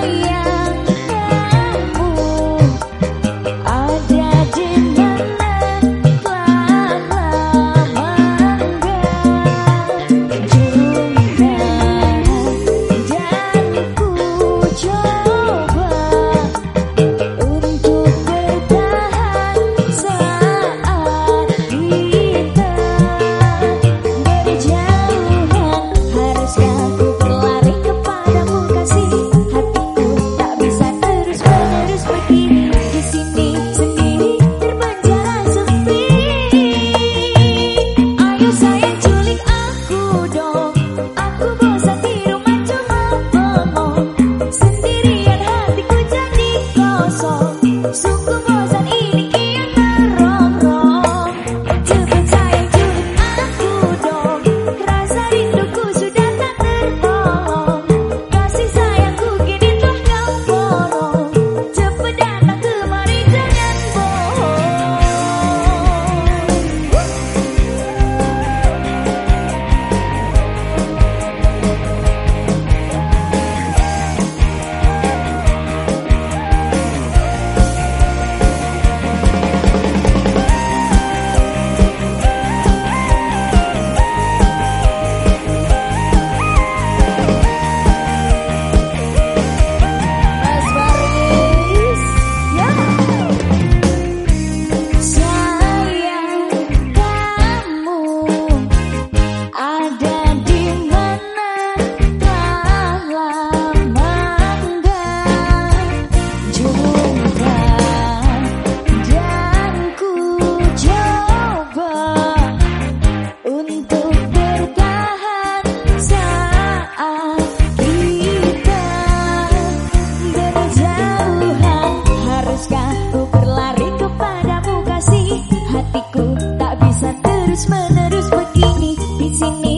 I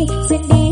sedih